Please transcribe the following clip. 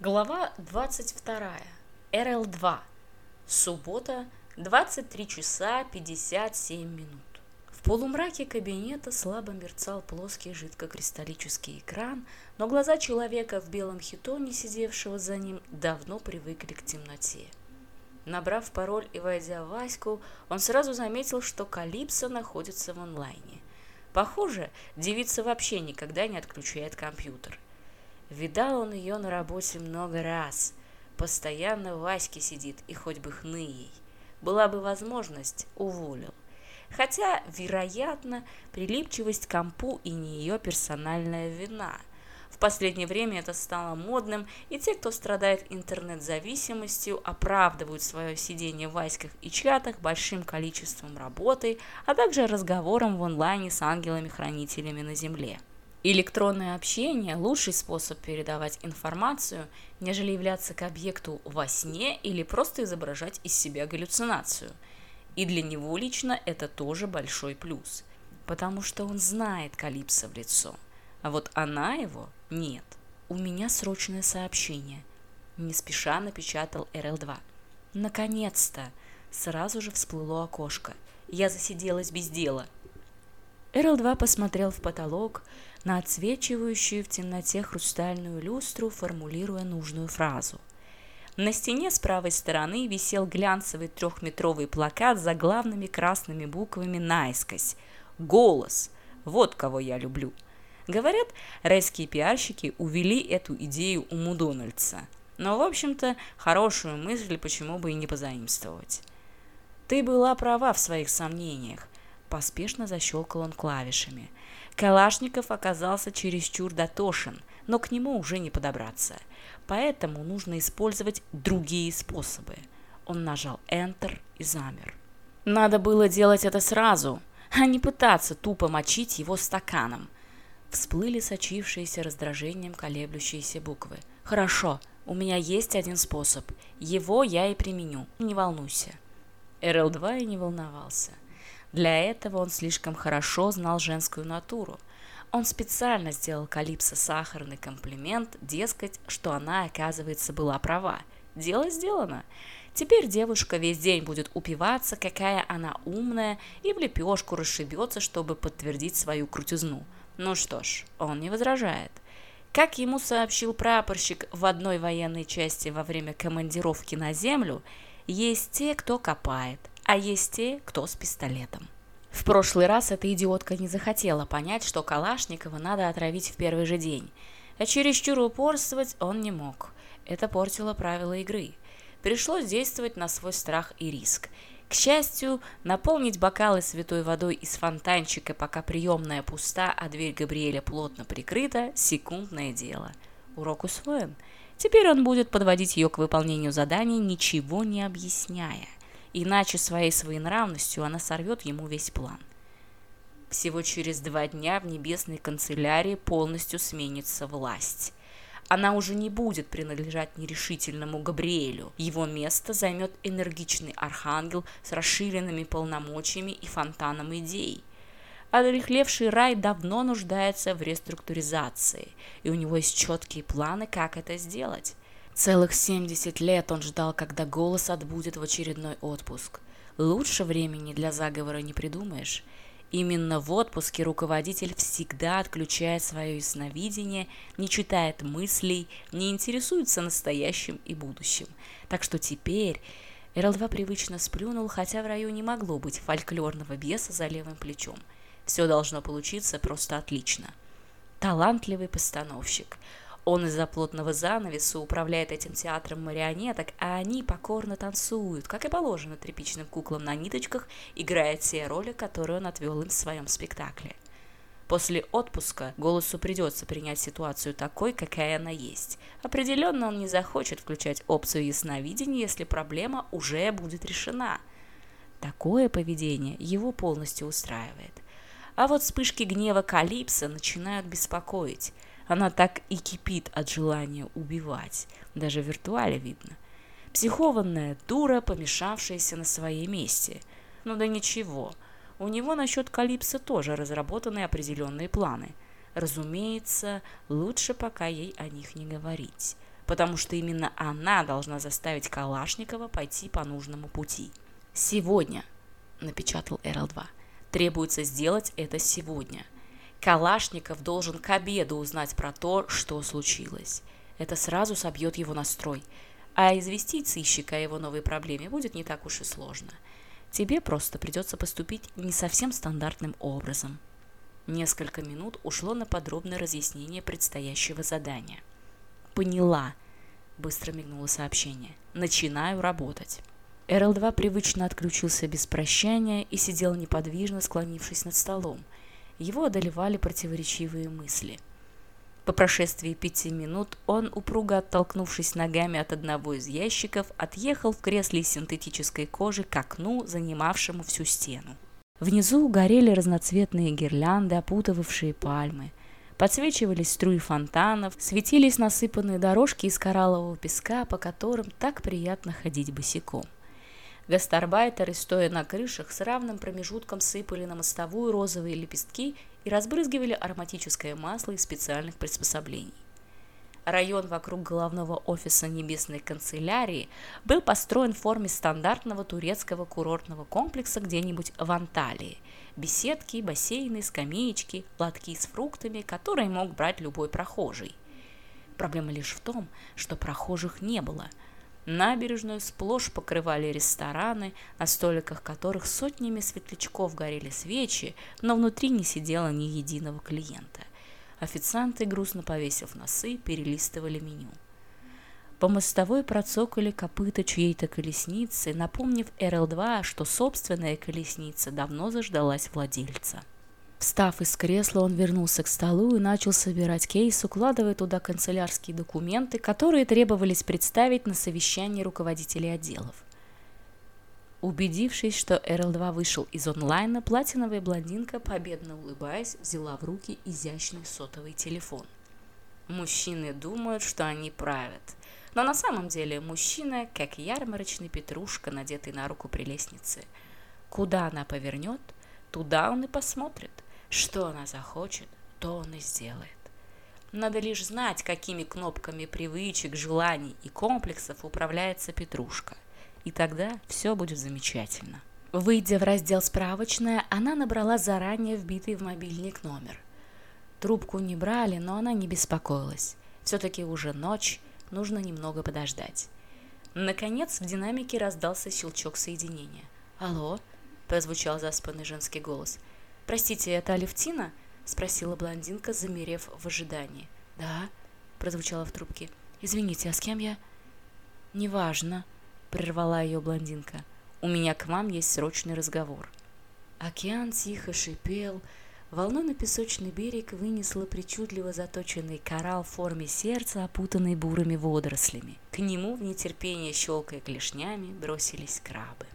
Глава 22. РЛ-2. Суббота, 23 часа 57 минут. В полумраке кабинета слабо мерцал плоский жидкокристаллический экран, но глаза человека в белом хитоне, сидевшего за ним, давно привыкли к темноте. Набрав пароль и войдя в Ваську, он сразу заметил, что Калипсо находится в онлайне. Похоже, девица вообще никогда не отключает компьютер. Видал он ее на работе много раз, постоянно в Аське сидит и хоть бы хны ей. Была бы возможность, уволил. Хотя, вероятно, прилипчивость к компу и не ее персональная вина. В последнее время это стало модным, и те, кто страдает интернет-зависимостью, оправдывают свое сидение в аськах и чатах большим количеством работы, а также разговором в онлайне с ангелами-хранителями на Земле – Электронное общение – лучший способ передавать информацию, нежели являться к объекту во сне или просто изображать из себя галлюцинацию. И для него лично это тоже большой плюс, потому что он знает Калипсо в лицо, а вот она его нет. «У меня срочное сообщение», – не спеша напечатал РЛ-2. «Наконец-то!» – сразу же всплыло окошко. Я засиделась без дела – Эрл два посмотрел в потолок, на отсвечивающую в темноте хрустальную люстру, формулируя нужную фразу. На стене с правой стороны висел глянцевый трехметровый плакат за главными красными буквами наискось. «Голос! Вот кого я люблю!» Говорят, райские пиарщики увели эту идею у Мудональдса. Но, в общем-то, хорошую мысль почему бы и не позаимствовать. Ты была права в своих сомнениях поспешно защелкал он клавишами. Калашников оказался чересчур дотошен, но к нему уже не подобраться. Поэтому нужно использовать другие способы. Он нажал Enter и замер. Надо было делать это сразу, а не пытаться тупо мочить его стаканом. Всплыли сочившиеся раздражением колеблющиеся буквы. «Хорошо, у меня есть один способ. Его я и применю. Не волнуйся». РЛ-2 и не волновался. Для этого он слишком хорошо знал женскую натуру. Он специально сделал Калипсо сахарный комплимент, дескать, что она, оказывается, была права. Дело сделано. Теперь девушка весь день будет упиваться, какая она умная, и в лепешку расшибется, чтобы подтвердить свою крутизну. Ну что ж, он не возражает. Как ему сообщил прапорщик в одной военной части во время командировки на землю, есть те, кто копает – а есть те, кто с пистолетом. В прошлый раз эта идиотка не захотела понять, что Калашникова надо отравить в первый же день. А чересчур упорствовать он не мог. Это портило правила игры. Пришлось действовать на свой страх и риск. К счастью, наполнить бокалы святой водой из фонтанчика, пока приемная пуста, а дверь Габриэля плотно прикрыта, секундное дело. Урок усвоен. Теперь он будет подводить ее к выполнению заданий, ничего не объясняя иначе своей своенравностью она сорвет ему весь план. Всего через два дня в небесной канцелярии полностью сменится власть. Она уже не будет принадлежать нерешительному Габриэлю. Его место займет энергичный архангел с расширенными полномочиями и фонтаном идей. Одрехлевший рай давно нуждается в реструктуризации, и у него есть четкие планы, как это сделать. Целых 70 лет он ждал, когда голос отбудет в очередной отпуск. Лучше времени для заговора не придумаешь. Именно в отпуске руководитель всегда отключает свое ясновидение, не читает мыслей, не интересуется настоящим и будущим. Так что теперь РЛ-2 привычно сплюнул, хотя в раю не могло быть фольклорного беса за левым плечом. Все должно получиться просто отлично. Талантливый постановщик – он из-за плотного занавеса управляет этим театром марионеток, а они покорно танцуют, как и положено тряпичным куклам на ниточках, играя те роли, которые он отвел им в своем спектакле. После отпуска голосу придется принять ситуацию такой, какая она есть. Определенно он не захочет включать опцию ясновидения, если проблема уже будет решена. Такое поведение его полностью устраивает. А вот вспышки гнева Калипса начинают беспокоить. Она так и кипит от желания убивать, даже в виртуале видно. Психованная дура, помешавшаяся на своей месте. Ну да ничего, у него насчет Калипса тоже разработаны определенные планы. Разумеется, лучше пока ей о них не говорить, потому что именно она должна заставить Калашникова пойти по нужному пути. «Сегодня», — напечатал РЛ-2, — «требуется сделать это сегодня». Калашников должен к обеду узнать про то, что случилось. Это сразу собьет его настрой. А известить сыщика о его новой проблеме будет не так уж и сложно. Тебе просто придется поступить не совсем стандартным образом. Несколько минут ушло на подробное разъяснение предстоящего задания. «Поняла», – быстро мигнуло сообщение. «Начинаю работать». РЛ-2 привычно отключился без прощания и сидел неподвижно, склонившись над столом – его одолевали противоречивые мысли. По прошествии пяти минут он, упруго оттолкнувшись ногами от одного из ящиков, отъехал в кресле из синтетической кожи к окну, занимавшему всю стену. Внизу горели разноцветные гирлянды, опутывавшие пальмы. Подсвечивались струи фонтанов, светились насыпанные дорожки из кораллового песка, по которым так приятно ходить босиком. Гастарбайтеры, стоя на крышах, с равным промежутком сыпали на мостовую розовые лепестки и разбрызгивали ароматическое масло из специальных приспособлений. Район вокруг головного офиса Небесной канцелярии был построен в форме стандартного турецкого курортного комплекса где-нибудь в Анталии. Беседки, бассейны, скамеечки, лотки с фруктами, которые мог брать любой прохожий. Проблема лишь в том, что прохожих не было. Набережную сплошь покрывали рестораны, на столиках которых сотнями светлячков горели свечи, но внутри не сидело ни единого клиента – Официанты, грустно повесив носы, перелистывали меню. По мостовой процокали копыта чьей-то колесницы, напомнив РЛ-2, что собственная колесница давно заждалась владельца. Встав из кресла, он вернулся к столу и начал собирать кейс, укладывая туда канцелярские документы, которые требовались представить на совещании руководителей отделов. Убедившись, что RL2 вышел из онлайна, платиновая блондинка, победно улыбаясь, взяла в руки изящный сотовый телефон. Мужчины думают, что они правят. Но на самом деле мужчина, как ярмарочный петрушка, надетый на руку прелестницы. Куда она повернет, туда он и посмотрит. Что она захочет, то он и сделает. Надо лишь знать, какими кнопками привычек, желаний и комплексов управляется петрушка и тогда все будет замечательно. Выйдя в раздел «Справочная», она набрала заранее вбитый в мобильник номер. Трубку не брали, но она не беспокоилась. Все-таки уже ночь, нужно немного подождать. Наконец в динамике раздался щелчок соединения. «Алло?» – прозвучал заспанный женский голос. «Простите, это Алевтина?» – спросила блондинка, замерев в ожидании. «Да», – прозвучало в трубке. «Извините, а с кем я?» «Неважно», – прервала ее блондинка. «У меня к вам есть срочный разговор». Океан тихо шипел, волной на песочный берег вынесла причудливо заточенный коралл в форме сердца, опутанный бурыми водорослями. К нему в нетерпение щелкая клешнями бросились крабы.